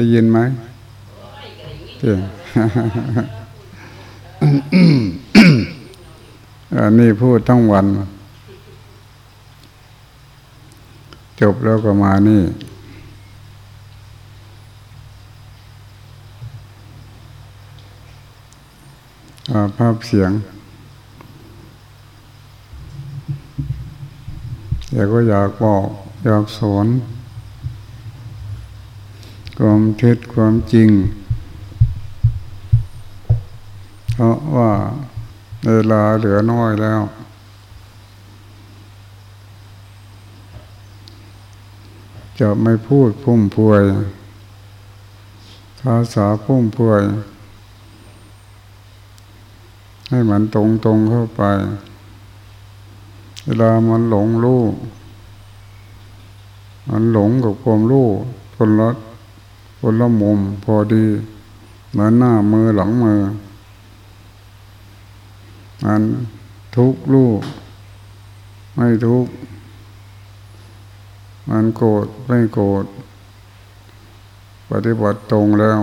ได้ยินไหมเก่งอันนี้พูดทั้งวัน จบแล้วก็มานี่ ภาพเสียงแต่ก็อยากบอก อยากสอน ความเท็จความจริง เพราะว่าเวลาเหลือน้อยแล้ว จะไม่พูดพุ่มพวย ภาษาพุ่มพวย ให้มันตรงตรงเข้าไป เวลามันหลงรู้มันหลงกับความรู้คนละ คนละมุมพอดีเหมือนหน้ามือหลังมือมันทุกข์รู้ไม่ทุกมันโกรธไม่โกรธปฏิบัติตรงแล้ว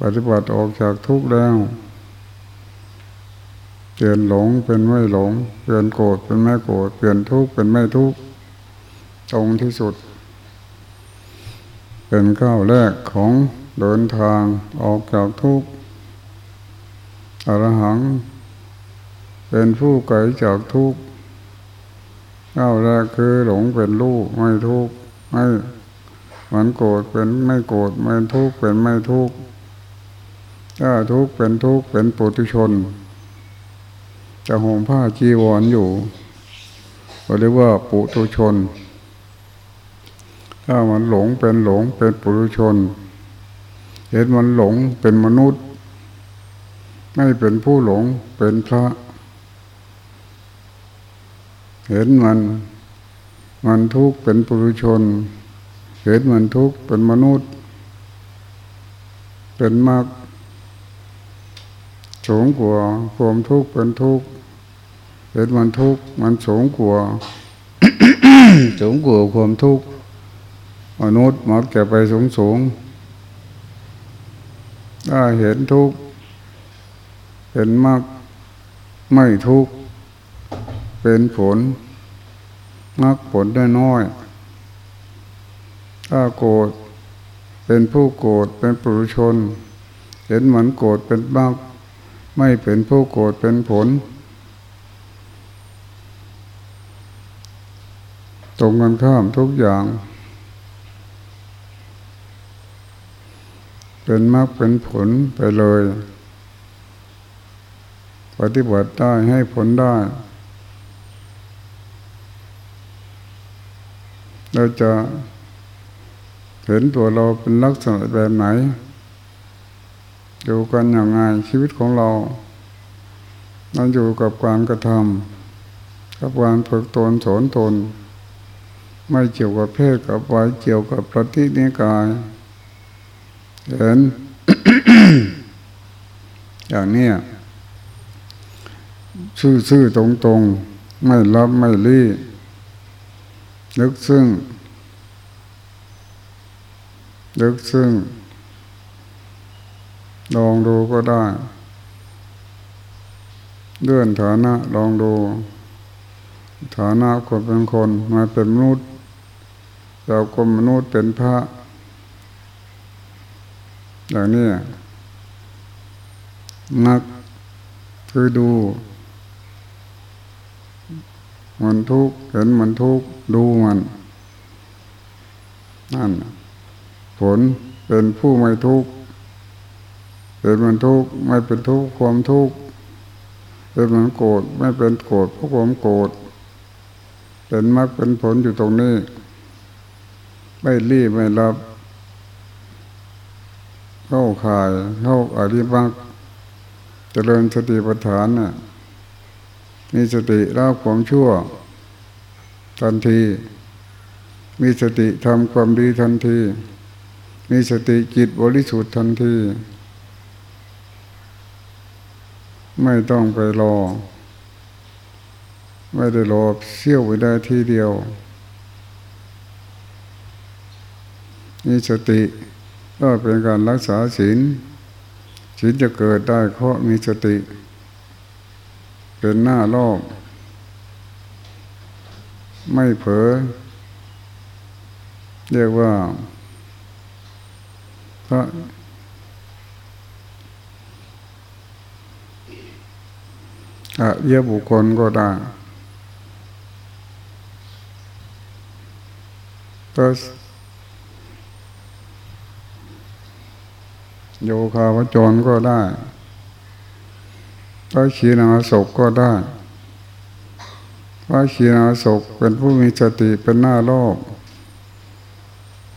ปฏิบัติออกจากทุกข์แล้วเปลี่ยนหลงเป็นไม่หลง เปลี่ยนโกรธเป็นไม่โกรธเปลี่ยนทุกข์เป็นไม่ทุกข์ตรงที่สุด เป็นก้าวแรกของเดินทางออกจากทุกข์อรหัง เป็นผู้ไกลจากทุกข์ก้าวแรกคือหลงเป็นลูกไม่ทุกข์ไม่มันโกรธเป็นไม่โกรธไม่ทุกข์เป็นไม่ทุกข์ถ้าทุกข์เป็นทุกข์เป็นปุถุชน จะห่มผ้าจีวรออยู่เรียกว่าปุถุชน ถ้ามันหลงเป็นหลงเป็นปุถุชน เห็นมันหลงเป็นมนุษย์ ไม่เป็นผู้หลงเป็นพระ เห็นมันมันทุกข์เป็นปุถุชน เห็นมันทุกข์เป็นมนุษย์ เป็นมากสูงกว่าความทุกข์เป็นทุกข์เห็นมันทุกข์มันสูงกว่าสูงกว่าความทุกข์ มนุษย์มักจะไปสูงสูงถ้าเห็นทุกข์เป็นมากไม่ทุกข์เป็นผลมากผลได้น้อย ถ้าโกรธเป็นผู้โกรธเป็นปุถุชน เห็นเหมือนโกรธเป็นมากไม่เป็นผู้โกรธเป็นผล ตรงกันข้ามทุกอย่าง เป็นมากเป็นผลไปเลย ปฏิบัติได้ให้ผลได้ เราจะเห็นตัวเราเป็นลักษณะแบบไหน อยู่กันอย่างไงชีวิตของเราเราอยู่กับการกระทำกับการฝึกตนสอนตน ไม่เกี่ยวกับเพศกับวัยเกี่ยวกับปฏินิกาย เห็นอย่างนี้ซื่อๆตรงๆ ไม่รับไม่รีนึกซึ่งนึกซึ่งลองดูก็ได้เลื่อนฐานะลองดู ฐานะคนเป็นคนมาเป็นมนุษย์เราคนมนุษย์เป็นพระ อย่างนี้นักคือดู มันทุกข์เห็นมันทุกข์ดูมันนั่นผลเป็นผู้ไม่ทุกข์เห็นมันทุกข์ไม่เป็นทุกข์ความทุกข์เป็นมันโกรธไม่เป็นโกรธเพราะความโกรธเป็นมรรคเป็นผลอยู่ตรงนี้ ไม่รีบไม่รับ เข้าข่ายเข้าอริมักเจริญสติปัฏฐานน่ะมีสติละความชั่ว ทันที มีสติทำความดีทันที มีสติจิตบริสุทธิ์ทันที ไม่ต้องไปรอ ไม่ได้รอเสี้ยวไปได้ทีเดียว มีสติ ก็เป็นการรักษาศีลศีลจะเกิดได้เพราะมีสติ เป็นหน้าโลกไม่เผลอเรียกว่าพระอะเยบุคคลก็ได้ก็ โยคาวจรก็ได้พระขีณาศกก็ได้ พระขีณาศกเป็นผู้มีสติเป็นหน้าโลก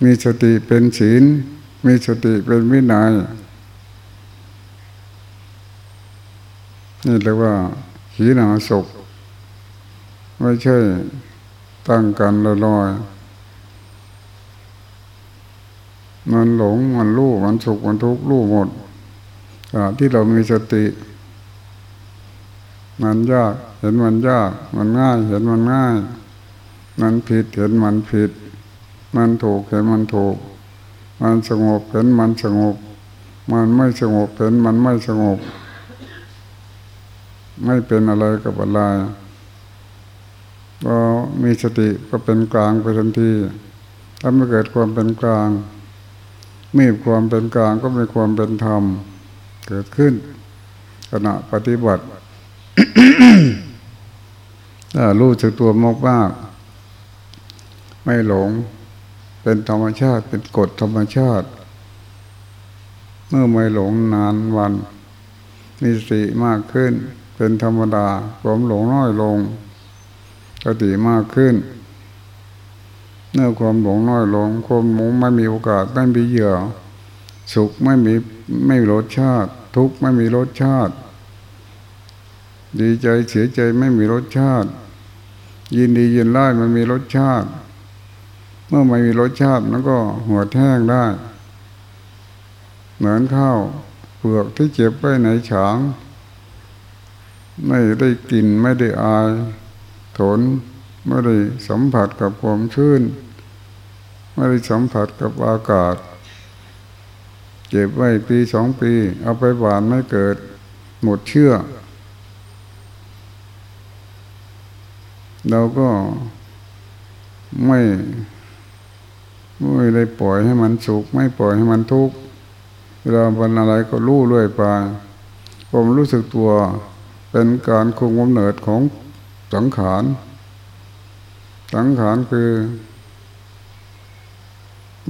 มีสติเป็นศีล มีสติเป็นวินัย นี่เรียกว่าขีณาศกไม่ใช่ตั้งกันลอยๆ มันหลงมันรู้มันสุขมันทุกข์รู้หมดที่เรามีสติ มันยากเห็นมันยาก มันง่ายเห็นมันง่าย มันผิดเห็นมันผิด มันถูกเห็นมันถูก มันสงบเห็นมันสงบ มันไม่สงบเห็นมันไม่สงบ ไม่เป็นอะไรกับอะไรก็มีสติก็เป็นกลางไปทันทีถ้าไม่เกิดความเป็นกลาง มีความเป็นกลางก็มีความเป็นธรรม เกิดขึ้นขณะปฏิบัติถ้ารู้จักตัวมากมากไม่หลง เป็นธรรมชาติเป็นกฎธรรมชาติ เมื่อไม่หลงนานวัน มีสติมากขึ้น เป็นธรรมดาความหลงน้อยลงสติมากขึ้น เมื่อความหลงน้อยลงความหลงไม่มีโอกาสไม่มีเหยื่อ สุขไม่มีไม่มีรสชาติ ทุกข์ไม่มีรสชาติ ดีใจเสียใจไม่มีรสชาติ ยินดียินไล่มันมีรสชาติ เมื่อไม่มีรสชาติมันก็หัวแห้งได้ เหมือนข้าวเปลือกที่เจ็บไว้ในฉาง ไม่ได้กินไม่ได้อาย ทน ไม่ได้สัมผัสกับความชื้น ไม่ได้สัมผัสกับอากาศ เก็บไว้ปีสองปี เอาไปหวานไม่เกิด หมดเชื่อ เราก็ไม่ไม่ได้ปล่อยให้มันสุข ไม่ปล่อยให้มันทุกข์เวลาเป็นอะไรก็รู้เรื่อยไปผมรู้สึกตัวเป็นการคุมกำเนิดของสังขาร สังขารคือ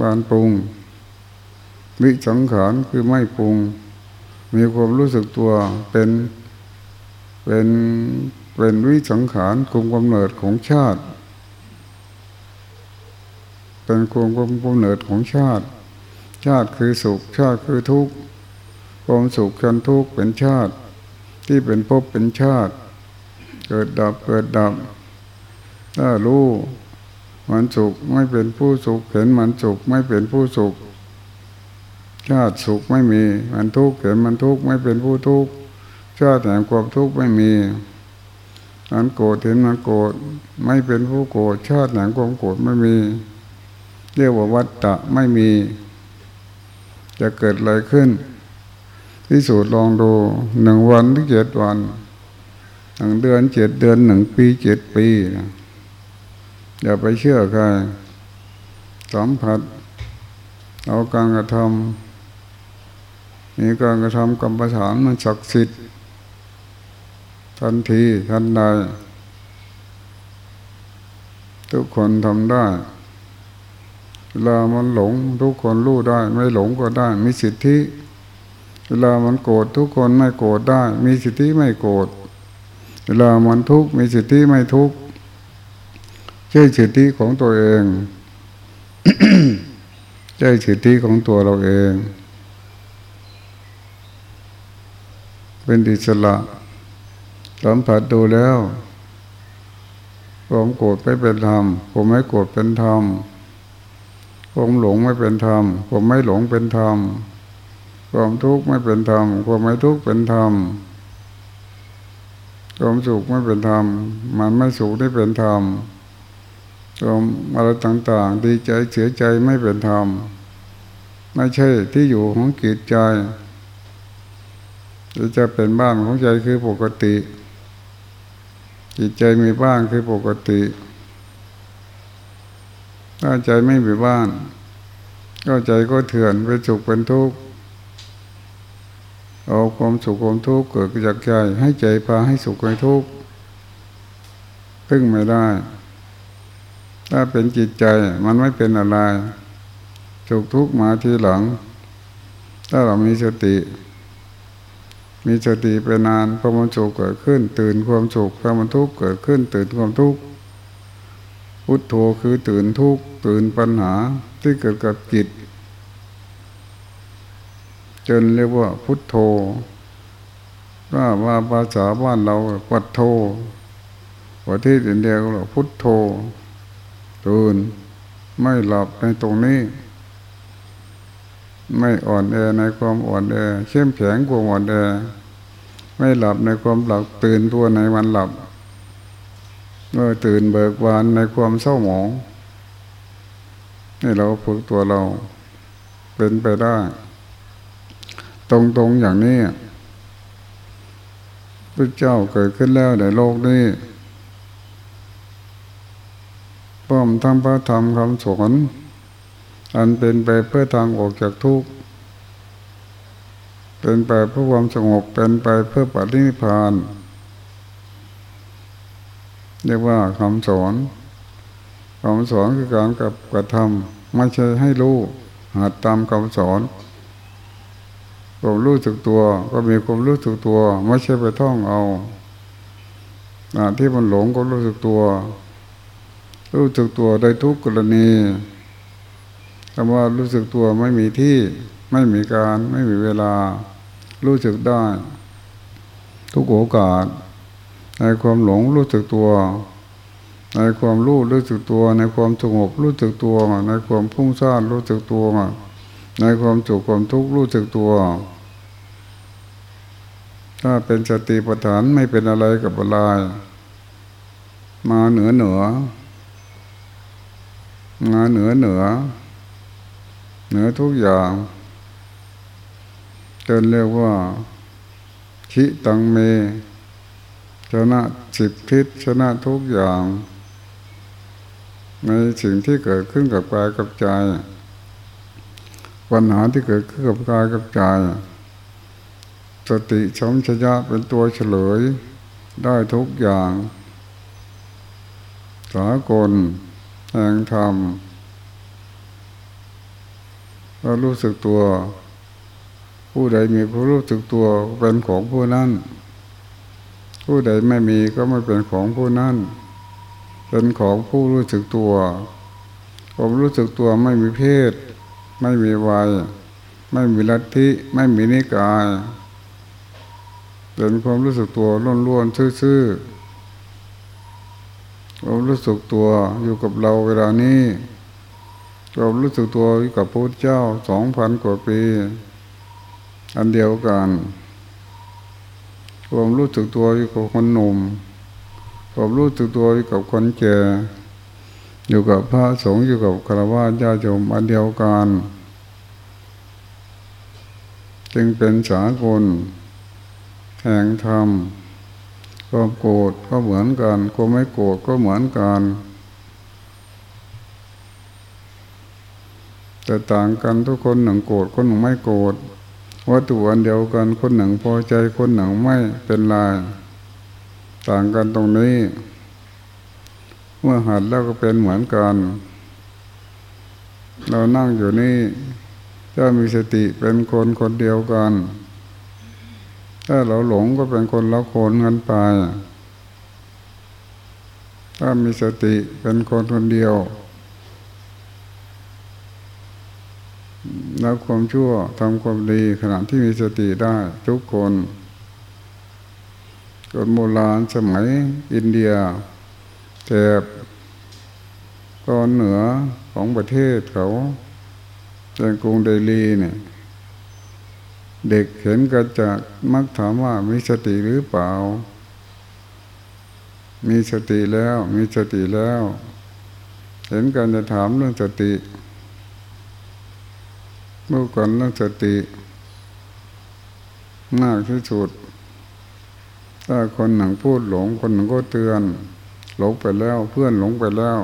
การปรุงวิสังขารคือไม่ปรุง มีความรู้สึกตัวเป็นเป็นเป็นวิสังขารคุมกำเนิดของชาติ เป็นคุมกำเนิดของชาติ ชาติคือสุข ชาติคือทุกข์ความสุขกันทุกข์เป็นชาติ ที่เป็นภพเป็นชาติ เกิดดับเกิดดับ ถ้ารู้มันสุขไม่เป็นผู้สุข เห็นมันสุขไม่เป็นผู้สุข ชาติสุขไม่มี มันทุกข์เห็นมันทุกข์ไม่เป็นผู้ทุกข์ชาติแห่งความทุกข์ไม่มีอันโกรธเห็นมันโกรธไม่เป็นผู้โกรธชาติแหนังความโกรธไม่มี เรียกว่าวัตตะไม่มี จะเกิดอะไรขึ้นพิสูจน์ลองดูหนึ่งวันที่เจ็ดวันหนึ่งเดือนเจ็ดเดือนหนึ่งปีเจ็ดปี อย่าไปเชื่อใครสัมผัสเอาการกระทำมีการกระทำกรรมฐานมันศักดิ์สิทธิ์ทันทีทันใดทุกคนทำได้เวลามันหลง ทุกคนรู้ได้ ไม่หลงก็ได้ มีสิทธิ เวลามันโกรธทุกคนไม่โกรธได้ มีสิทธิไม่โกรธเวลามันทุกข์มีสิทธิไม่ทุกข์ ใช่สิทธิของตัวเองใช่สิทธิของตัวเราเอง เป็นดิสละสัมผัสดูแล้วผมโกรธไม่เป็นธรรมผมไม่โกรธเป็นธรรมผมหลงไม่เป็นธรรมผมไม่หลงเป็นธรรมความทุกข์ไม่เป็นธรรมความไม่ทุกข์เป็นธรรมความสุขไม่เป็นธรรมมันไม่สุขได้เป็นธรรม ความอะไรต่างๆ ดีใจเสียใจไม่เป็นธรรม ไม่ใช่ที่อยู่ของจิตใจจะเป็นบ้านของใจคือปกติ จิตใจมีบ้านคือปกติ ถ้าใจไม่มีบ้าน ก็ใจก็เถื่อนเป็นสุขเป็นทุกข์เอาความสุขความทุกข์เกิดจากใจให้ใจพาให้สุขให้ทุกข์พึ่งไม่ได้ ถ้าเป็นจิตใจมันไม่เป็นอะไรสุขทุกข์มาทีหลัง ถ้าเรามีสติ มีสติไปนานพอมันสุขเกิดขึ้น ตื่นความสุขพอมันทุกข์เกิดขึ้น ตื่นความทุกข์พุทโธคือตื่นทุกข์ตื่นปัญหาที่เกิดกับจิตจนเรียกว่าพุทโธว่าว่าภาษาบ้านเราปัดโธประเทศอินเดียเรียกพุทโธ ตื่นไม่หลับในตรงนี้ ไม่อ่อนแอในความอ่อนแอเข้มแข็งกว่าอ่อนแอไม่หลับในความหลับตื่นตัวในวันหลับเมื่อตื่นเบิกบานในความเศร้าหมองนี่เราฝึกตัวเราเป็นไปได้ ตรงๆอย่างนี้พระเจ้าเกิดขึ้นแล้วในโลกนี้ พร้อมทั้งพระธรรมคำสอนอันเป็นไปเพื่อทางออกจากทุกข์เป็นไปเพื่อความสงบเป็นไปเพื่อปฏิพานเรียกว่าคำสอนคำสอนคือการกับกระทำไม่ใช่ให้รู้หัดตามคำสอนความรู้สึกตัวก็มีความรู้สึกตัว ไม่ใช่ไปท่องเอาที่มันหลงก็รู้สึกตัว รู้สึกตัวได้ทุกกรณีคำว่ารู้สึกตัวไม่มีที่ไม่มีการไม่มีเวลา รู้สึกได้ ทุกโอกาส ในความหลงรู้สึกตัว ในความรู้รู้สึกตัว ในความสงบรู้สึกตัว ในความพุ่งซ่านรู้สึกตัว ในความจุกความทุกข์รู้สึกตัว ถ้าเป็นสติปัฏฐานไม่เป็นอะไรกับอะไรมาเหนือเหนือ งานเหนือเหนือ เหนือทุกอย่างจนเรียกว่าคิตังเม ชนะสิบทิศชนะทุกอย่าง ในสิ่งที่เกิดขึ้นกับกายกับใจ ปัญหาที่เกิดขึ้นกับกายกับใจ สติชมชยะเป็นตัวเฉลยได้ทุกอย่าง สากล แห่งธรรมก็รู้สึกตัว ผู้ใดมีผู้รู้สึกตัวเป็นของผู้นั้นผู้ใดไม่มีก็ไม่เป็นของผู้นั้นเป็นของผู้รู้สึกตัวผมรู้สึกตัวไม่มีเพศ ไม่มีวัย ไม่มีลัทธิ ไม่มีนิกาย เป็นความรู้สึกตัวล้วนๆซื่อๆ เรารู้สึกตัวอยู่กับเราเวลานี้เรารู้สึกตัวอยู่กับพระเจ้าสองพันกว่าปี อันเดียวกันความรู้สึกตัวอยู่กับคนหนุ่มความรู้สึกตัวอยู่กับคนแก่อยู่กับพระสงฆ์อยู่กับคารวะญาติโยมอันเดียวกันจึงเป็นสากลแห่งธรรม ความโกรธก็เหมือนกันความไม่โกรธก็เหมือนกัน แต่ต่างกันทุกคนหนึ่งโกรธคนหนึ่งไม่โกรธวัตถุอันเดียวกันคนหนึ่งพอใจคนหนึ่งไม่เป็นไรต่างกันตรงนี้ เมื่อหัดแล้วก็เป็นเหมือนกัน เรานั่งอยู่นี่ถ้ามีสติเป็นคนคนเดียวกัน ถ้าเราหลงก็เป็นคนละคนกันไป ถ้ามีสติเป็นคนคนเดียว แล้วความชั่วทำความดีขณะที่มีสติได้ทุกคนคนโบราณสมัยอินเดียแถบตอนเหนือของประเทศเขาเป็นกรุงเดลีเนี่ย เด็กเห็นก็จะมักถามว่ามีสติหรือเปล่า มีสติแล้ว มีสติแล้ว เห็นกันจะถามเรื่องสติรู้กันเรื่องสติมากที่สุด ถ้าคนหนึ่งพูดหลง คนหนึ่งก็เตือน หลงไปแล้ว เพื่อนหลงไปแล้ว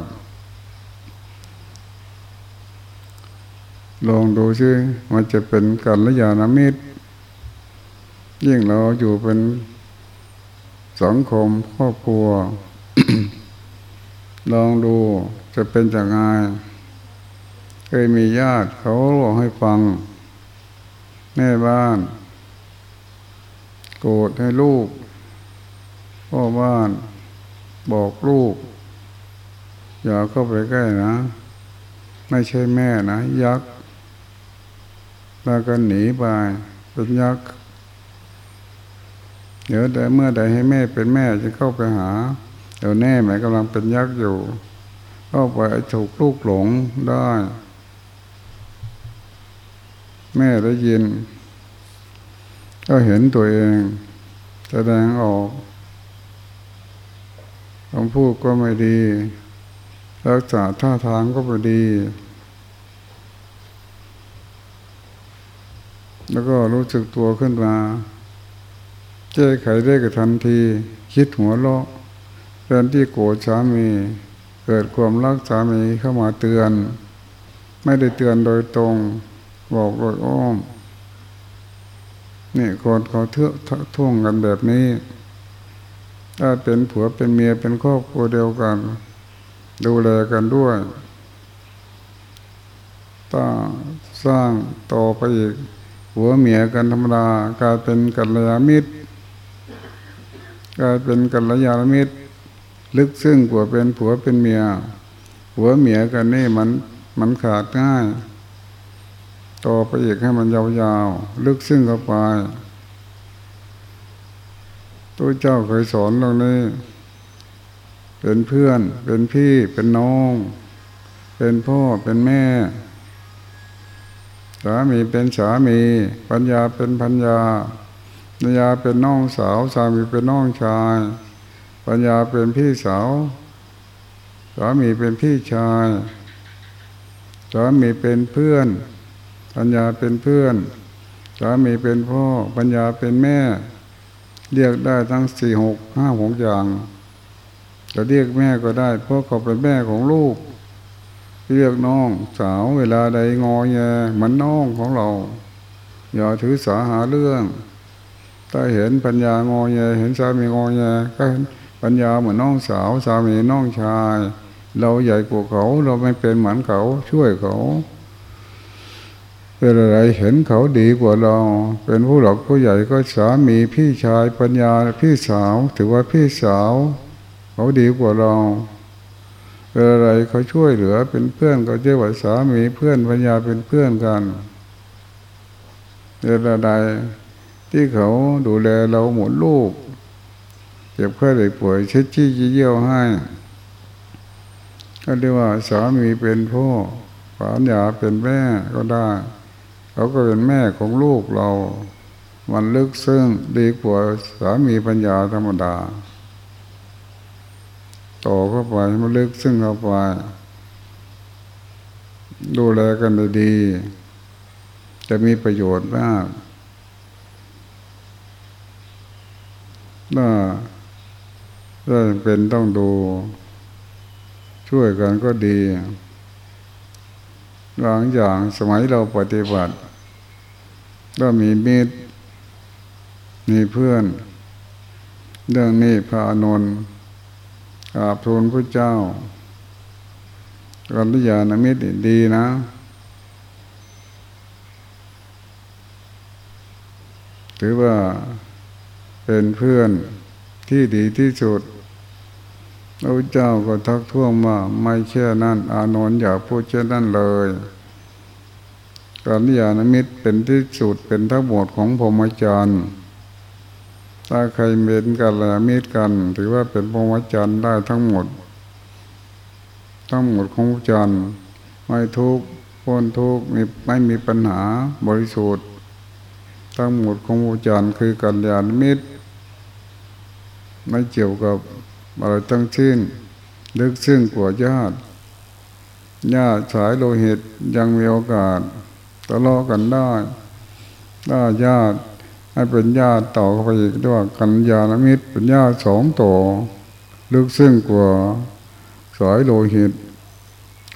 ลองดูซิมันจะเป็นกัลยาณมิตร ยิ่งเราอยู่เป็นสังคมครอบครัว ลองดูจะเป็นยังไงเคยมีญาติเขาบอกให้ฟัง แม่บ้าน โกรธให้ลูกพ่อบ้านบอกลูก อย่าเข้าไปใกล้นะ ไม่ใช่แม่นะ ยักษ์ แล้วก็หนีไปเป็นยักษ์เดี๋ยวแต่เมื่อใดให้แม่เป็นแม่จะเข้าไปหาเดี๋ยวแน่แม่กำลังเป็นยักษ์อยู่เข้าไปถูกลูกหลงได้ แม่ได้ยิน ก็เห็นตัวเองแสดงออกคำพูดก็ไม่ดี รักษาท่าทางก็ไม่ดี แล้วก็รู้สึกตัวขึ้นมาแก้ไขได้กับทันที คิดหัวเราะเรื่องที่โกรธสามี เกิดความรักสามีเข้ามาเตือน ไม่ได้เตือนโดยตรง บอกโดยอ้อมนี่คนเขาเทือะท่วงกันแบบนี้ ถ้าเป็นผัวเป็นเมียเป็นครอบครัวเดียวกัน ดูแลกันด้วยถ้าสร้างต่อไปอีก หัวเมียกันธรรมดากลายเป็นกัลยาณมิตรกลายเป็นกัลยาณมิตร ลึกซึ้งกว่าเป็นผัวเป็นเมีย หัวเมียกันนี่มันมันขาดง่ายต่อไปอีกให้มันยาวๆ ลึกซึ้งเข้าไปตัวเจ้าเคยสอนเรื่องนี้ เป็นเพื่อน เป็นพี่ เป็นน้อง เป็นพ่อ เป็นแม่ สามีเป็นสามี ปัญญาเป็นปัญญา ปัญญาเป็นน้องสาว สามีเป็นน้องชาย ปัญญาเป็นพี่สาว สามีเป็นพี่ชาย สามีเป็นเพื่อน ปัญญาเป็นเพื่อน สามีเป็นพ่อ ปัญญาเป็นแม่ เรียกได้ทั้งสี่หกห้าหกอย่าง จะเรียกแม่ก็ได้ เพราะเขาเป็นแม่ของลูก เรียกน้องสาวเวลาใดงอแงมือนน้องของเรา อย่าถือสาหาเรื่อง ถ้าเห็นปัญญางอแงเห็นสามีงอแงก็ปัญญาเหมือนน้องสาวสามีน้องชาย เราใหญ่กว่าเขาเราไม่เป็นเหมือนเขาช่วยเขาเป็นอะไรเห็นเขาดีกว่าเรา เป็นผู้หลักผู้ใหญ่ก็สามีพี่ชายปัญญาพี่สาว ถือว่าพี่สาว เขาดีกว่าเรา เป็นอะไรเขาช่วยเหลือเป็นเพื่อนก็เรียกว่าสามีเพื่อนปัญญาเป็นเพื่อนกันเป็นอะไรที่เขาดูแลเราหมดลูกเจ็บไข้ได้ป่วยเช็ดชี้เยี่ยวให้ ก็เรียกว่าสามีเป็นพ่อปัญญาเป็นแม่ก็ได้เขาก็เป็นแม่ของลูกเรา มันลึกซึ้งดีกว่าสามีปัญญาธรรมดา ต่อเข้าไปมันลึกซึ้งเข้าไปดูแลกันดีจะมีประโยชน์มากน่าถ้าเป็นต้องดู ช่วยกันก็ดีบางอย่างสมัยเราปฏิบัติ ก็มีมิตรมีเพื่อน เรื่องนี้พระอนุน กราบทูลพระเจ้ากัลยาณมิตรดีนะถือว่าเป็นเพื่อนที่ดีที่สุดพระเจ้าก็ทักท้วงว่าไม่เชื่อนั่น อานนท์อย่าพูดเช่นนั้นเลยกัลยาณมิตรเป็นที่สุดเป็นทั้งหมดของพรหมจรรย์ ถ้าใครเป็นกัลยาณมิตรกัน ถือว่าเป็นพรหมจรรย์ได้ทั้งหมด ทั้งหมดของจรรย์ไม่ทุกข์พ้นทุกข์ไม่มีปัญหาบริสุทธิ์ทั้งหมดของจรรย์คือกัลยาณมิตร ไม่เกี่ยวกับอะไรตั้งชิ้นลึกซึ้งกว่าญาติญาติสายโลหิตยังมีโอกาสทะเลาะกันได้ถ้าญาติ ให้เป็นญาติต่อเข้าไปอีกด้วยกันญาณมิตรเป็นญาติสองต่อลึกซึ้งกว่าสายโลหิต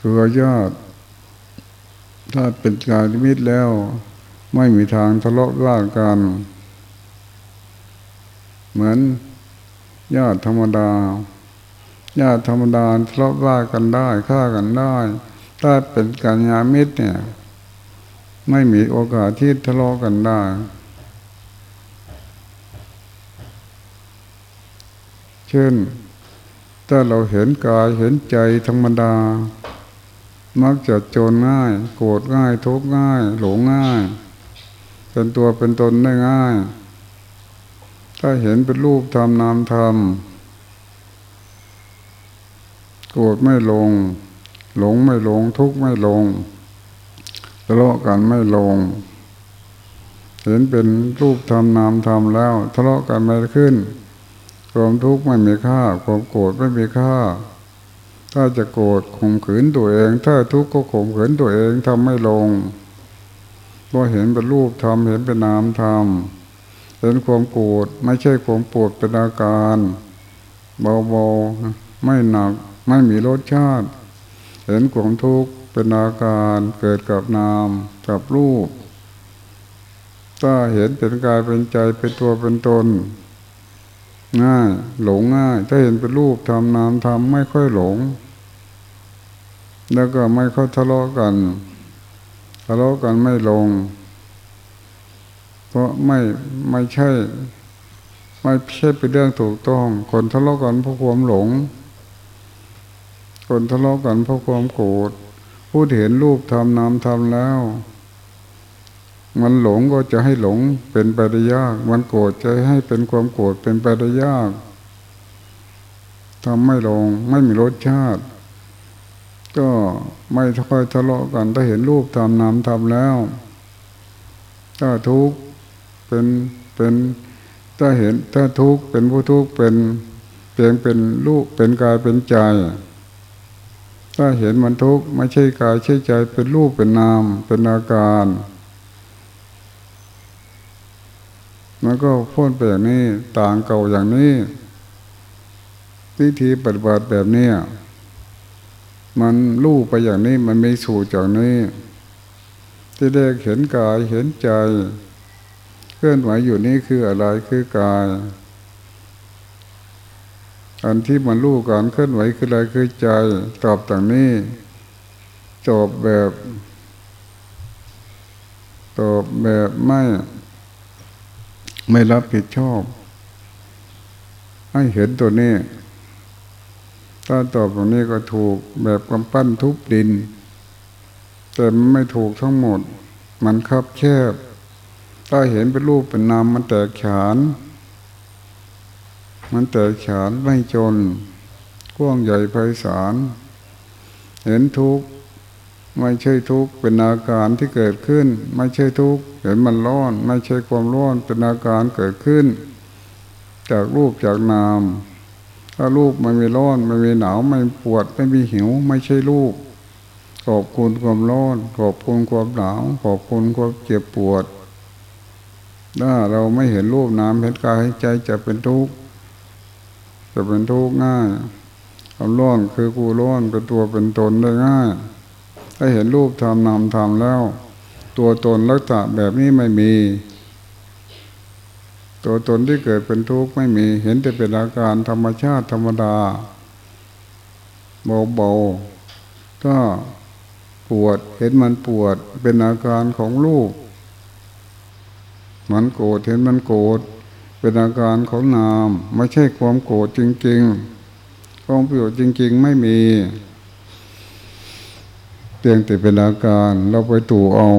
คือญาติ ถ้าเป็นการมิตรแล้ว ไม่มีทางทะเลาะว่ากัน เหมือนญาติธรรมดาญาติธรรมดาทะเลาะว่ากันได้ฆ่ากันได้ ถ้าเป็นการยามิตรเนี่ย ไม่มีโอกาสที่ทะเลาะกันได้ เช่น ถ้าเราเห็นกายเห็นใจธรรมดา มักจะโจรง่าย โกรธง่ายทุกข์ง่าย หลงง่าย เป็นตัวเป็นตนได้ง่าย ถ้าเห็นเป็นรูปธรรมนามธรรมโกรธไม่ลง หลงไม่ลง ทุกข์ไม่ลงทะเลาะกันไม่ลง เห็นเป็นรูปธรรมนามธรรมแล้ว ทะเลาะกันไม่ขึ้น ความทุกข์ไม่มีค่า ความโกรธไม่มีค่า ถ้าจะโกรธข่มขืนตัวเอง ถ้าทุกข์ก็ข่มขืนตัวเองทำไม่ลงพอเห็นเป็นรูปธรรมเห็นเป็นนามธรรมเห็นความโกรธไม่ใช่ความปวดเป็นอาการเบาๆไม่หนักไม่มีรสชาติ เห็นความทุกข์เป็นอาการเกิดกับนามกับรูป ถ้าเห็นเป็นกายเป็นใจเป็นตัวเป็นตน ง่ายหลงง่าย ถ้าเห็นเป็นรูปทำนามทำไม่ค่อยหลง แล้วก็ไม่ค่อยทะเลาะกันทะเลาะกันไม่ลง เพราะไม่ไม่ใช่ ไม่ใช่เป็นเรื่องถูกต้อง คนทะเลาะกันเพราะความหลง คนทะเลาะกันเพราะความโกรธผู้เห็นรูปทำนามทำแล้ว มันหลงก็จะให้หลงเป็นไปได้ยาก มันโกรธจะให้เป็นความโกรธเป็นไปได้ยากทำไม่ลงไม่มีรสชาติ ก็ไม่ค่อยทะเลาะกันถ้าเห็นรูปทำนามทำแล้ว ถ้าทุกข์เป็นเป็นถ้าเห็นถ้าทุกข์เป็นผู้ทุกข์เป็นเพียงเป็นรูปเป็นกายเป็นใจ ถ้าเห็นมันทุกข์ไม่ใช่กายใช่ใจเป็นรูปเป็นนามเป็นอาการ มันก็พ้นไปอย่างนี้ต่างเก่าอย่างนี้วิธีปฏิบัติแบบนี้มันรู้ไปอย่างนี้มันไม่สู่จากนี้ ที่ได้เห็นกายเห็นใจ เคลื่อนไหวอยู่นี่คืออะไรคือกาย อันที่มันรู้การเคลื่อนไหวคืออะไรคือใจ ตอบต่างนี้ตอบแบบ ตอบแบบไม่ ไม่รับผิดชอบ ให้เห็นตัวนี้ ถ้าตอบตรงนี้ก็ถูกแบบกำปั้นทุบดิน แต่ไม่ถูกทั้งหมด มันคับแคบ ถ้าเห็นเป็นรูปเป็นนามมันแตกฉาน มันแต่ฉานไม่จน กว้างใหญ่ไพศาล เห็นทุกข์ ไม่ใช่ทุกข์เป็นอาการที่เกิดขึ้น ไม่ใช่ทุกข์เห็นมันร้อน ไม่ใช่ความร้อนเป็นอาการเกิดขึ้น จากรูปจากนาม ถ้ารูปไม่มีร้อนไม่มีหนาวไม่ปวดไม่มีหิว ไม่ใช่รูปขอบคุณความร้อนขอบคุณความหนาวขอบคุณความเจ็บปวด ถ้าเราไม่เห็นรูปนามเห็นกายใจจะเป็นทุกข์จะเป็นทุกข์ง่ายความร้อนคือกูร้อนเป็นตัวเป็นตนได้ง่าย ถ้าเห็นรูปทำนามทำแล้ว ตัวตนลักษณะแบบนี้ไม่มี ตัวตนที่เกิดเป็นทุกข์ไม่มี เห็นแต่เป็นอาการธรรมชาติธรรมดาเบาๆก็ปวดเห็นมันปวดเป็นอาการของรูปมันโกรธเห็นมันโกรธเป็นอาการของนาม ไม่ใช่ความโกรธจริง ๆ ความโกรธจริง ๆ ไม่มี เพียงแต่เป็นอาการเราไปตู่เอา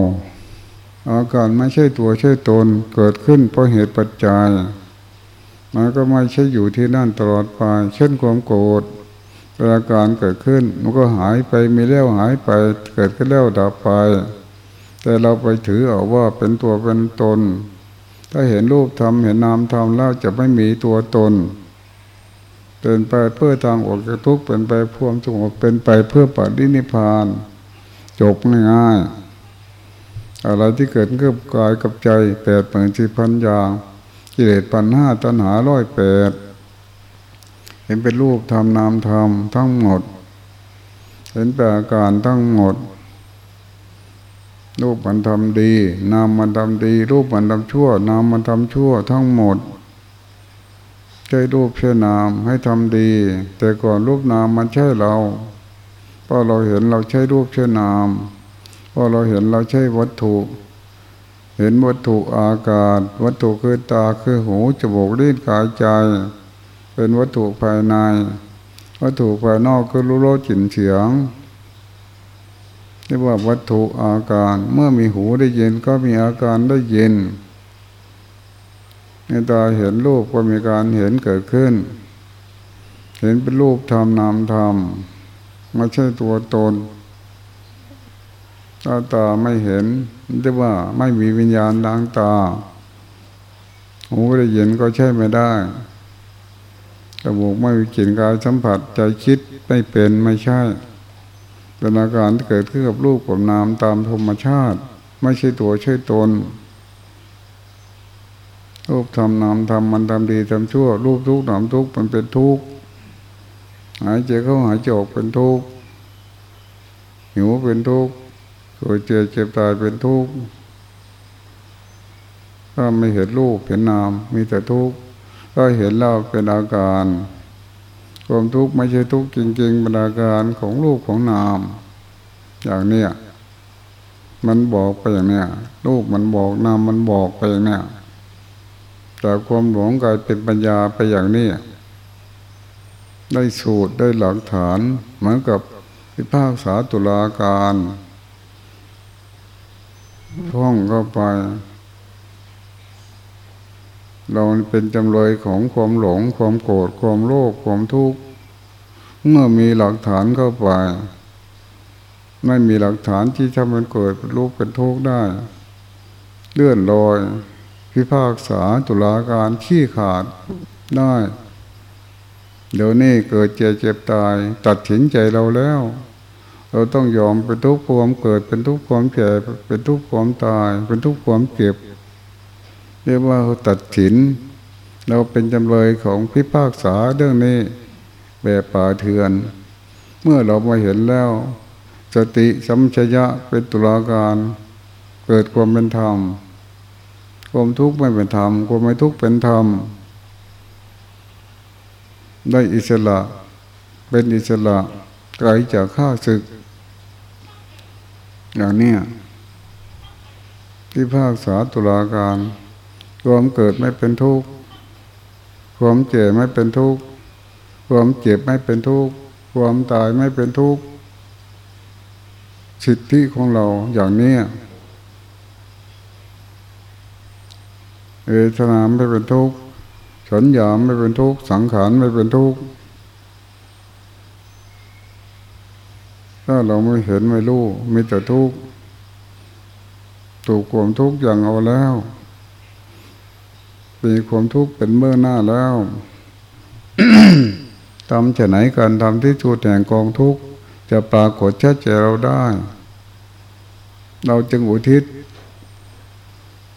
อาการไม่ใช่ตัวใช่ตนเกิดขึ้นเพราะเหตุปัจจัยมันก็ไม่ใช่อยู่ที่นั่นตลอดไป เช่นความโกรธอาการเกิดขึ้น มันก็หายไปมีแล้วหายไปเกิดขึ้นแล้วดับไป แต่เราไปถือเอาว่าเป็นตัวเป็นตน ถ้าเห็นรูปทำเห็นนามทำแล้วจะไม่มีตัวตน เป็นไปเพื่อทางออกจากทุกข์เป็นไปพวมสงบเป็นไปเพื่อปฏินิพาน จบง่ายอะไรที่เกิดขึ้นกายกับใจแปดเปิดสี่พันอย่างกิเลสพันห้าตัณหาร้อยแปดเห็นเป็นรูปทำนามทำทั้งหมด เห็นแต่อาการทั้งหมด รูปมันทำดี นามมันทำดี รูปมันทำชั่ว นามมันทำชั่วทั้งหมดใช้รูปใช้นามให้ทำดี แต่ก่อนรูปนามมันใช่เรา พราะเราเห็นเราใช้รูปใช้นามพราะเราเห็นเราใช้วัตถุ เห็นวัตถุอากาศ วัตถุคือตาคือหูจมูกลิ้นกายใจ เป็นวัตถุภายใน วัตถุภายนอกคือรู้รสกลิ่นเสียงเรียกว่าวัตถุอาการเมื่อมีหูได้ยินก็มีอาการได้ยินในตาเห็นรูปก็มีการเห็นเกิดขึ้น เห็นเป็นรูปธรรมนามธรรม ไม่ใช่ตัวตนตาตาไม่เห็นเรียกว่าไม่มีวิญญาณดังตาหูได้ยินก็ใช่ไม่ได้จมูกไม่มีกลิ่นกายสัมผัสใจคิดไม่เป็นไม่ใช่เป็นอาการที่เกิดขึ้นกับรูปกับนามตามธรรมชาติ ไม่ใช่ตัวใช่ตนรูปทำนามทำมันทำดีทำชั่ว รูปทุกข์นามทุกข์มันเป็นทุกข์ หายใจเข้าหายใจออกเป็นทุกข์หิวเป็นทุกข์ตัวเจ็บเจ็บตายเป็นทุกข์ถ้าไม่เห็นรูปเห็นนามมีแต่ทุกข์ก็เห็นแล้วเป็นอาการความทุกข์ไม่ใช่ทุกข์จริงๆเป็นอาการของรูปของนาม อย่างเนี้ยมันบอกไปอย่างเนี้ยรูปมันบอกนามมันบอกไปอย่างเนี้ยจากความหลงกลายเป็นปัญญาไปอย่างนี้ ได้สูตรได้หลักฐานเหมือนกับพิพากษาตุลาการท่องเข้าไป เราเป็นจำเลยของความหลง ความโกรธความโลภความทุกข์เมื่อมีหลักฐานเข้าไป ไม่มีหลักฐานที่ทำมันเกิดเป็นรูปเป็นทุกข์ได้ เลื่อนลอย พิพากษาตุลาการขี้ขาดได้ เดี๋ยวนี้เกิดเจ็บเจ็บตาย ตัดสินใจเราแล้ว เราต้องยอมเป็นทุกข์ความเกิดเป็นทุกข์ความแก่เป็นทุกข์ความตาย เป็นทุกข์ความเก็บ เรียกว่าตัดสิน เราเป็นจำเลยของพิพากษาเรื่องนี้แบบป่าเถื่อน เมื่อเรามาเห็นแล้ว สติสัมชยะเป็นตุลาการเกิดความเป็นธรรมความทุกข์ไม่เป็นธรรมความไม่ทุกข์เป็นธรรม ได้อิสระ เป็นอิสระไกลจากข้าศึก อย่างนี้ที่ภาคษาตุลาการความเกิดไม่เป็นทุกข์ความเจ็บไม่เป็นทุกข์ความเจ็บไม่เป็นทุกข์ความตายไม่เป็นทุกข์สิทธิของเราอย่างนี้เวทนาไม่เป็นทุกข์ สัญญาไม่เป็นทุกข์สังขารไม่เป็นทุกข์ถ้าเราไม่เห็นไม่รู้มีแต่ทุกข์ถูกความทุกข์อย่างเอาแล้วมีความทุกข์เป็นเมื่อหน้าแล้วทำจะไหนการทำที่จุดแห่งกองทุกข์จะปรากฏชัดเจนเราได้ เราจึงอุทิศ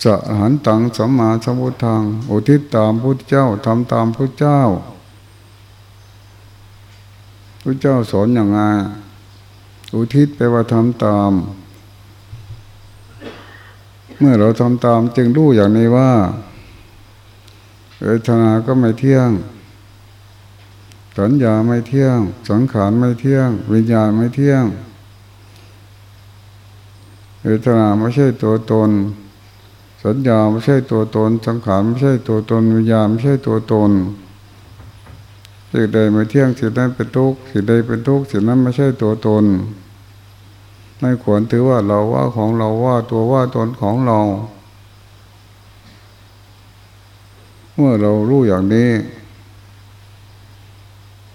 สหันตังสัมมาสัมพุทธังอุทิศตามพุทธเจ้าทำตามพุทธเจ้าพุทธเจ้าสอนอย่างไงอุทิศไปว่าทำตาม เมื่อเราทำตามจึงรู้อย่างนี้ว่าเวทนาก็ไม่เที่ยง สัญญาไม่เที่ยง สังขารไม่เที่ยง วิญญาณไม่เที่ยง เวทนาไม่ใช่ตัวตน สัญญาไม่ใช่ตัวตน สังขารไม่ใช่ตัวตน วิญญาณไม่ใช่ตัวตนสิ่งใดไม่เที่ยงสิ่งนั้นเป็นทุกข์สิ่งใดเป็นทุกข์สิ่งนั้นไม่ใช่ตัวตนไม่ควรถือว่าเราว่าของเราว่าตัวว่าตนของเรา เมื่อเรารู้อย่างนี้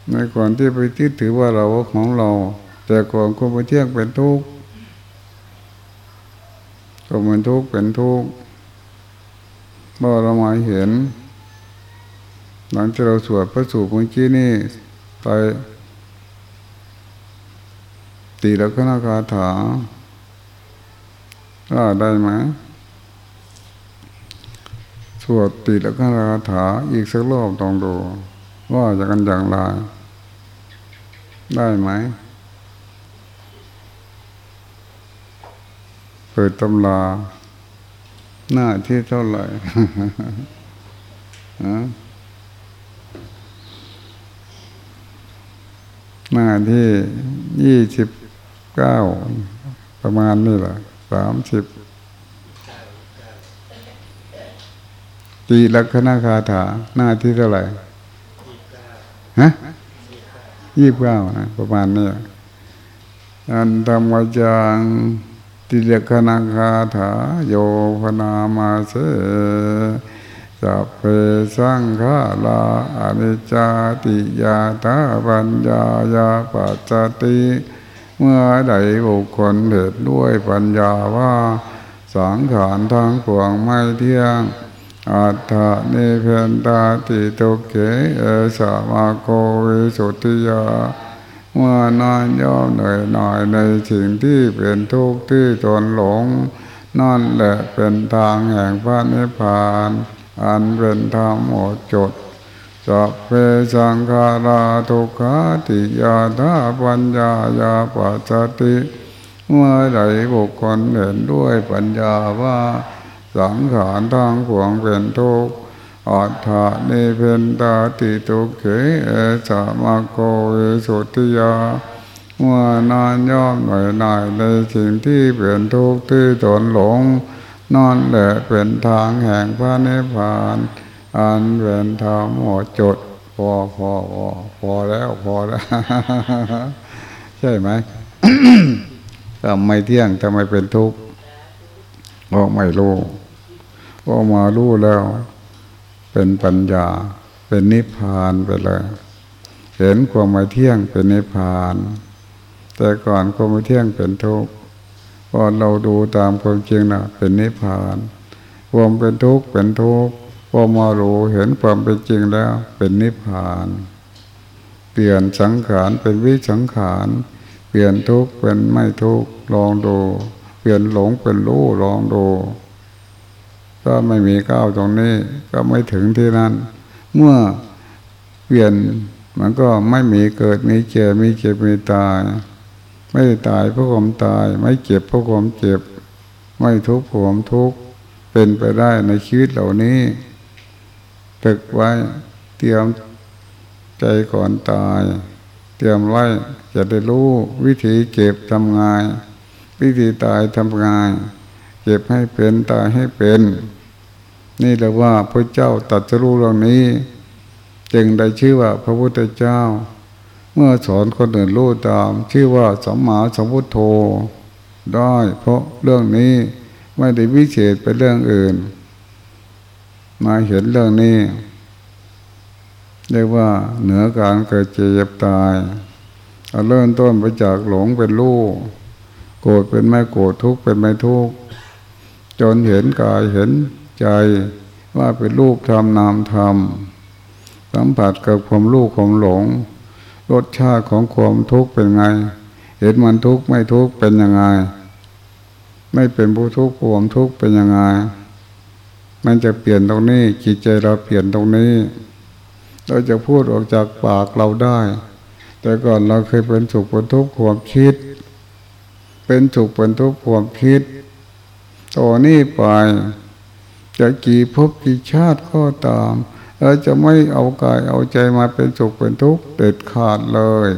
ในก่อนที่ไปทิดถือว่าเราว่าของเรา แต่ก่อนคนไปเที่ยงเป็นทุกข์ก็เป็นทุกข์เป็นทุกข์ เมื่อเรามาเห็น หลังจากเราสวดพระสูตรเมื่อกี้นี่ไปตีลักษณะคาถาว่าได้ไหมสวดติแล้วก็คาถาอีกสักรอบต้องดูว่าจะกันอย่างไรได้ไหมเปิดตำรา หน้าที่เท่าไหร่หน้าที่ยี่สิบเก้าประมาณนี่แหละสามสิบตีลักษณะคาถา หน้าที่เท่าไหร่ฮะยี่สิบเก้านะประมาณนี้อันธรรมจัง ติเลกนาคาถาโยพนามาเสสัพเพสังขาลาอนิจจติยาตาปัญญายาปัจจติ เมื่อใดบุคคลเห็นด้วยปัญญาว่า สังขารทางปวงไม่เที่ยง อัตถะเนเพนตาติโตเกเอสามาโกวิสุติยา เมื่อนอนย่อเหนื่อยหน่อยในสิ่งที่เป็นทุกข์ที่ตนหลงนั่นแหละเป็นทางแห่งพระนิพพาน อันเป็นธรรมหมดจดสัพเพสังขาราทุกขาติยาธาปัญญายาปัสสติ เมื่อใดบุคคลเห็นด้วยปัญญาว่า สังขารทางขวงเป็นทุกข์ อัฏฐานิเพนตาติตุเขเอสามาโกเวสุติยาเมื่อนานย่อมหน่อยหน่ายในสิ่งที่เป็นทุกข์ที่ตนหลง นอนแหละเป็นทางแห่งพระนิพพาน อันเป็นธรรมหมดจด พอพอพอพอแล้วพอแล้ว ใช่ไหมถ้าไมเที่ยงทำไมเป็นทุกข์ก็ไม่รู้ก็มารู้แล้ว เป็นปัญญา เป็นนิพพานไปเลยเห็นความไม่เที่ยงเป็นนิพพาน แต่ก่อนความไม่เที่ยงเป็นทุกข์พอเราดูตามความจริงนะเป็นนิพพานความเป็นทุกข์เป็นทุกข์พอมารู้เห็นความเป็นจริงแล้ว เป็นนิพพาน เปลี่ยนสังขารเป็นวิสังขารเปลี่ยนทุกข์เป็นไม่ทุกข์ลองดู เปลี่ยนหลงเป็นรู้ลองดู ถ้าไม่มีก้าวตรงนี้ก็ไม่ถึงที่นั้น เมื่อเปลี่ยนมันก็ไม่มีเกิดมีเจ็บมีเจ็บมีตาย ไม่ตายเพราะความตาย ไม่เจ็บเพราะความเจ็บ ไม่ทุกข์เพราะความทุกข์เป็นไปได้ในชีวิตเหล่านี้ตึกไว้เตรียมใจก่อนตาย เตรียมไว้จะได้รู้วิธีเก็บทำงาน วิธีตายทำงาน เก็บให้เป็นตายให้เป็น นี่แหละว่าพระเจ้าตัดสรู้เรื่องนี้ จึงได้ชื่อว่าพระพุทธเจ้า เมื่อสอนคนอื่นรู้ตาม ชื่อว่าสัมมาสัมพุทโธได้ เพราะเรื่องนี้ไม่ได้วิเศษไปเรื่องอื่น มาเห็นเรื่องนี้เรียกว่าเหนือการเกิดเจ็บตายเอาเริ่มต้นไปจากหลงเป็นลูกโกรธเป็นไม่โกรธทุกข์เป็นไม่ทุกข์จนเห็นกายเห็น ใจว่าเป็นรูปธรรมนามธรรมสัมผัสกับความรู้ความหลง รสชาติของความทุกข์เป็นไง เห็นมันทุกข์ไม่ทุกข์เป็นยังไง ไม่เป็นผู้ทุกข์ความทุกข์เป็นยังไง มันจะเปลี่ยนตรงนี้จิตใจเราเปลี่ยนตรงนี้ เราจะพูดออกจากปากเราได้ แต่ก่อนเราเคยเป็นสุขเป็นทุกข์ความคิด เป็นสุขเป็นทุกข์ความคิดต่อนี้ไป จะกี่ภพกี่ชาติก็ตามเราจะไม่เอากายเอาใจมาเป็นสุขเป็นทุกข์เด็ดขาดเลย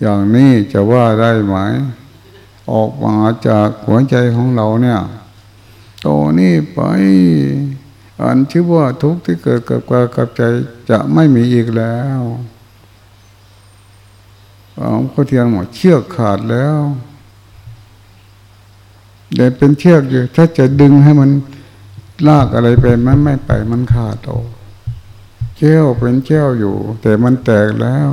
อย่างนี้จะว่าได้ไหม ออกมาจากหัวใจของเราเนี่ยต่อนี้ไป อันชื่อว่าทุกข์ที่เกิดกับกายกับใจจะไม่มีอีกแล้วเอาข้อเทียนหมดเชือกขาดแล้วเดี๋ยวเป็นเชือกอยู่ถ้าจะดึงให้มัน ลากอะไรไปมันไม่ไปมันขาดออกเจ้าเป็นเจ้าอยู่ แต่มันแตกแล้ว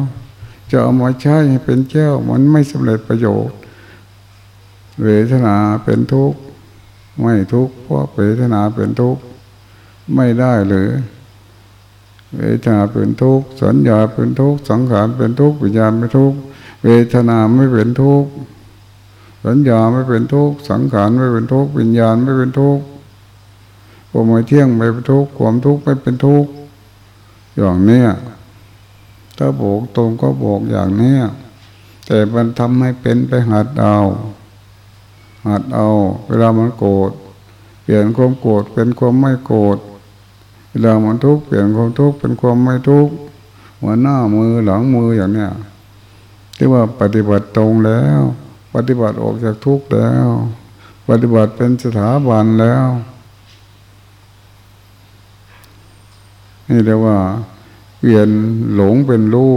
จะเอามาใช้ให้เป็นเจ้ามันไม่สำเร็จประโยชน์ เวทนาเป็นทุกข์ไม่ทุกข์เพราะเวทนาเป็นทุกข์ไม่ได้หรือเวทนาเป็นทุกข์สัญญาเป็นทุกข์สังขารเป็นทุกข์วิญญาณเป็นทุกข์เวทนาไม่เป็นทุกข์สัญญาไม่เป็นทุกข์สังขารไม่เป็นทุกข์วิญญาณไม่เป็นทุกข์ ความไม่เที่ยงไม่เป็นทุกข์ความทุกข์ไม่เป็นทุกข์อย่างเนี้ยถ้าบอกตรงก็บอกอย่างเนี้ยแต่มันทำให้เป็นไปหัดเอาหัดเอา เวลามันโกรธเปลี่ยนความโกรธเป็นความไม่โกรธเวลามันทุกข์เปลี่ยนความทุกข์เป็นความไม่ทุกข์หัวหน้ามือหลังมืออย่างเนี้ยที่ว่าปฏิบัติตรงแล้ว ปฏิบัติออกจากทุกข์แล้ว ปฏิบัติเป็นสถาบันแล้ว นี่เรียกว่าเปลี่ยนหลงเป็นรู้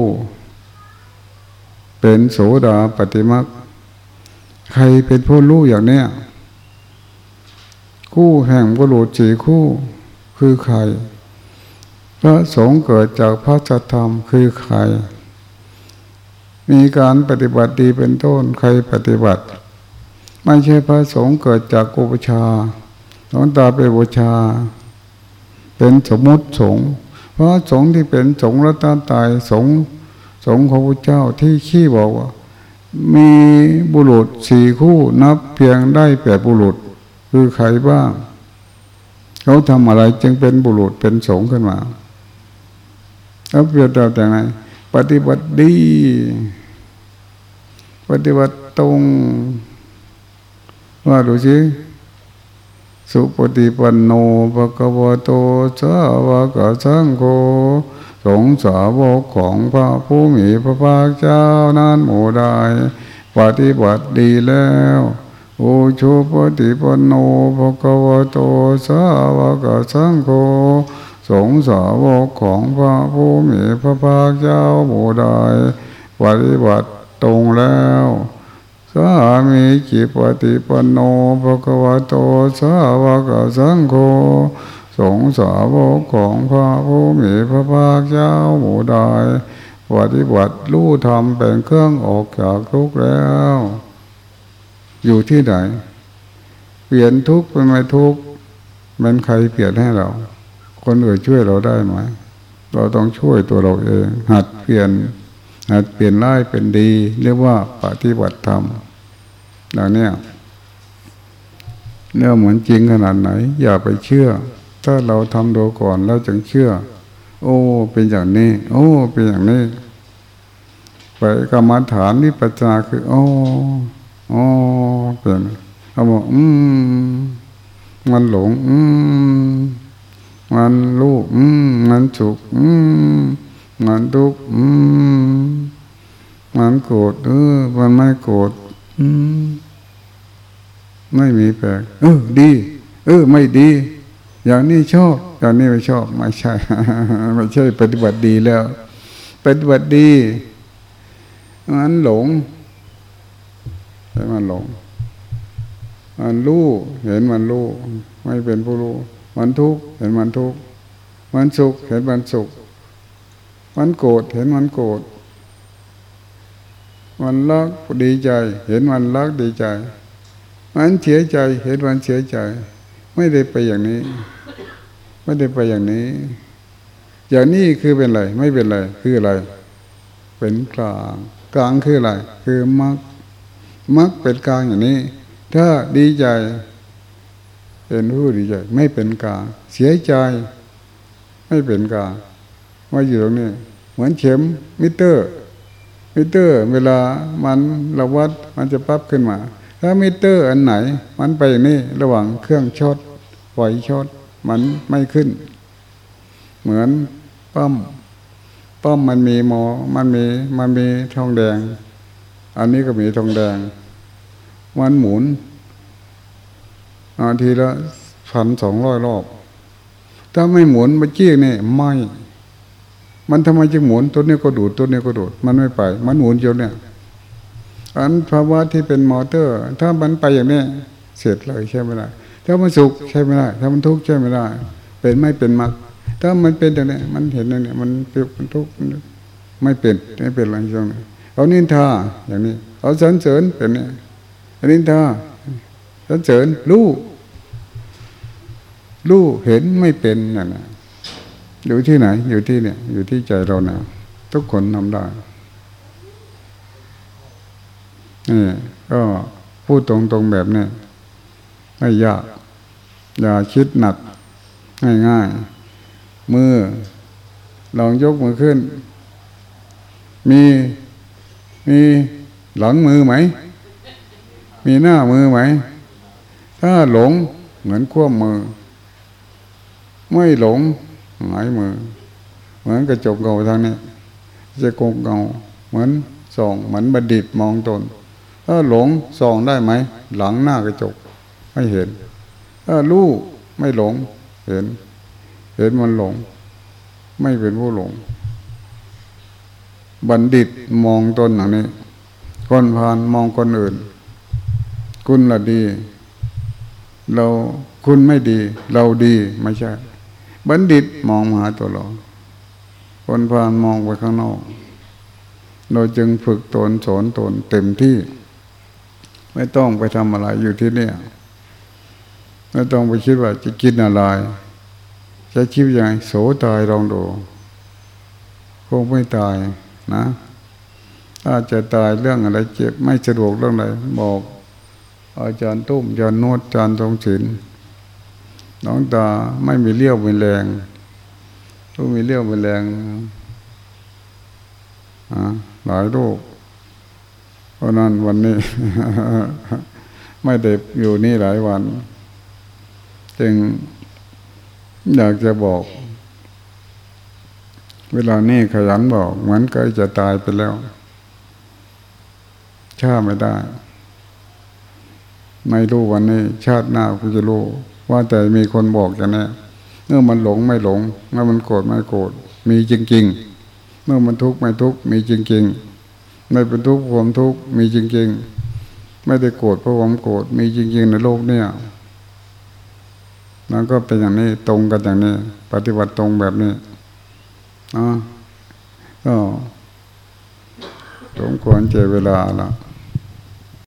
เป็นโสดาปฏิมักใครเป็นผู้รู้อย่างเนี้ยคู่แห่งบุรุษจีคู่คือใครพระสงฆ์เกิดจากพระจัธรรมคือใคร มีการปฏิบัติดีเป็นต้นใครปฏิบัติ ไม่ใช่พระสงฆ์เกิดจากกุปชาหลวงตาไปบูชา เป็นสมมติสงฆ์ เพราะสงฆ์ที่เป็นสงฆ์รัตนตายสงฆ์สงฆ์ของพระเจ้าที่ขี้บอกว่า มีบุรุษสี่คู่นับเพียงได้แปดบุรุษ คือใครบ้าง เขาทำอะไรจึงเป็นบุรุษเป็นสงฆ์ขึ้นมาแล้วเปรียบเทียบแต่ไงปฏิบัติดี ปฏิบัติตรงว่าดูสิ สุปฏิปันโนภะคะวะโตสาวกสังโฆสงสาวกของพระผู้มีพระภาคเจ้านั้นหมู่ใดปฏิบัติดีแล้วโอชุปฏิปันโนภะคะวะโตสาวกสังโฆสงสาวกของพระผู้มีพระภาคเจ้าหมู่ใดปฏิบัติตรงแล้ว สามีจิปฏิปันโนภะควะโตสาวกสังโฆสงสาวกของพระผู้มีพระภาคเจ้าหมู่ใดปฏิบัติรู้ธรรมเป็นเครื่องออกจากทุกข์แล้ว อยู่ที่ไหน เปลี่ยนทุกข์เป็นไม่ทุกข์มันใครเปลี่ยนให้เรา คนอื่นช่วยเราได้ไหม เราต้องช่วยตัวเราเอง หัดเปลี่ยน หัดเปลี่ยนร้ายเป็นดี เรียกว่าปฏิบัติธรรมดังนี้เนื้อเหมือนจริงขนาดไหน อย่าไปเชื่อ ถ้าเราทำดูก่อนแล้วจึงเชื่อ โอ้ เป็นอย่างนี้ โอ้ เป็นอย่างนี้ ไปกรรมฐานนี่ปัจจาคือ โอ้โอ้เป็นเขาบอกอืมมันหลง อืมมันรู้อืมมันสุขอืม มันทุกข์มันโกรธเออมันไม่โกรธไม่มีแปลกเออดี เออ ไม่ดี อย่างนี้ชอบอย่างนี้ไม่ชอบไม่ใช่ไม่ใช่ ปฏิบัติดีแล้ว ปฏิบัติดีมันหลงใช่มันหลง มันรู้เห็นมันรู้ไม่เป็นผู้รู้มันทุกข์เห็นมันทุกข์มันสุขเห็นมันสุข มันโกรธเห็นมันโกรธมันรักดีใจ เห็นมันรักดีใจ มันเสียใจเห็นมันเสียใจ ไม่ได้ไปอย่างนี้ ไม่ได้ไปอย่างนี้ อย่างนี้คือเป็นอะไร ไม่เป็นอะไร คืออะไร เป็นกลาง กลางคืออะไร คือมรรคมรรคเป็นกลางอย่างนี้ ถ้าดีใจเป็นผู้ดีใจ ไม่เป็นกลาง เสียใจ ไม่เป็นกลาง มาอยู่ตรงนี้ เหมือนเข็มมิเตอร์ มิเตอร์ เวลามันระวัดมันจะปั๊บขึ้นมา ถ้ามิเตอร์อันไหน มันไปอย่างนี้ระหว่างเครื่องช็อตปล่อยช็อตมันไม่ขึ้น เหมือนปั๊มปั๊มมันมีมอมันมีมันมีทองแดง อันนี้ก็มีทองแดง มันหมุนอาทีละพันสองร้อยรอบ ถ้าไม่หมุนมาจี้นี่ไม่ มันทำไมจึงหมุนตัวนี้ก็ดูดตัวนี้ก็ดูด มันไม่ไป มันหมุนอยู่เนี่ยอันภาวะที่เป็นมอเตอร์ ถ้ามันไปอย่างนี้เสร็จเลยใช่ไหมล่ะถ้ามันสุขใช่ไหมล่ะถ้ามันทุกข์ใช่ไหมล่ะเป็นไม่เป็นมรรคถ้ามันเป็นอย่างนี้มันเห็นอย่างนี้มันเป็นมันทุกข์ไม่เป็นไม่เป็นอะไรช่วงนี้เอานินทาอย่างนี้เอาสรรเสริญเป็นนี้อานินทาสรรเสริญรู้รู้เห็นไม่เป็นนั่นแหละ อยู่ที่ไหน อยู่ที่เนี่ย อยู่ที่ใจเรานะทุกคนทำได้นี่ก็พูดตรงๆแบบนี้ไม่ยาก อย่าคิดหนัก ง่ายๆ มือ ลองยกมือขึ้น มีมีหลังมือไหม มีหน้ามือไหม ถ้าหลงเหมือนควบมือ ไม่หลง หายมือ เหมือนกระจกเงาทางนี้จะโกงเงาเหมือนส่องเหมือนบัณฑิตมองตนถ้าหลงส่องได้ไหม หลังหน้ากระจกไม่เห็นถ้ารู้ไม่หลง เห็น เห็นมันหลง ไม่เป็นผู้หลง บัณฑิตมองตนอย่างนี้ คนพานมองคนอื่น คุณละดี เราคุณไม่ดี เราดีไม่ใช่ บัณฑิตมองมาหาตัวเรา คนพานมองไปข้างนอก เราจึงฝึกตนสอนตนเต็มที่ ไม่ต้องไปทำอะไรอยู่ที่นี่ไม่ต้องไปคิดว่าจะกินอะไร จะชีวิตยังไงโสตายลองดูคงไม่ตายนะถ้าจะตายเรื่องอะไรเจ็บไม่สะดวกเรื่องอะไรบอก อาจารย์ตุ้มอาจารย์นวดอาจารย์ทรงศิล น้องตาไม่มีเลี้ยวมีแรงต้องมีเลี้ยวมีแรงหลายโรคเพราะนั้นวันนี้ ไม่เด็บอยู่นี่หลายวัน จึงอยากจะบอก เวลานี้ขยันบอกเหมือนใกล้จะตายไปแล้วชาไม่ได้ ไม่รู้วันนี้ ชาติหน้ากูจะรู้ ว่าแต่มีคนบอกอย่างนี้เมื่อมันหลงไม่หลงเมื่อมันโกรธไม่โกรธมีจริง ๆ เมื่อมันทุกข์ไม่ทุกข์มีจริง ๆ ไม่เป็นทุกข์ความทุกข์มีจริง ๆ ไม่ได้โกรธเพราะความโกรธมีจริง ๆ ในโลกเนี่ยนั่นก็เป็นอย่างนี้ตรงกันอย่างนี้ ปฏิบัติตรงแบบนี้อ๋อก็สมควรเจเวลาละ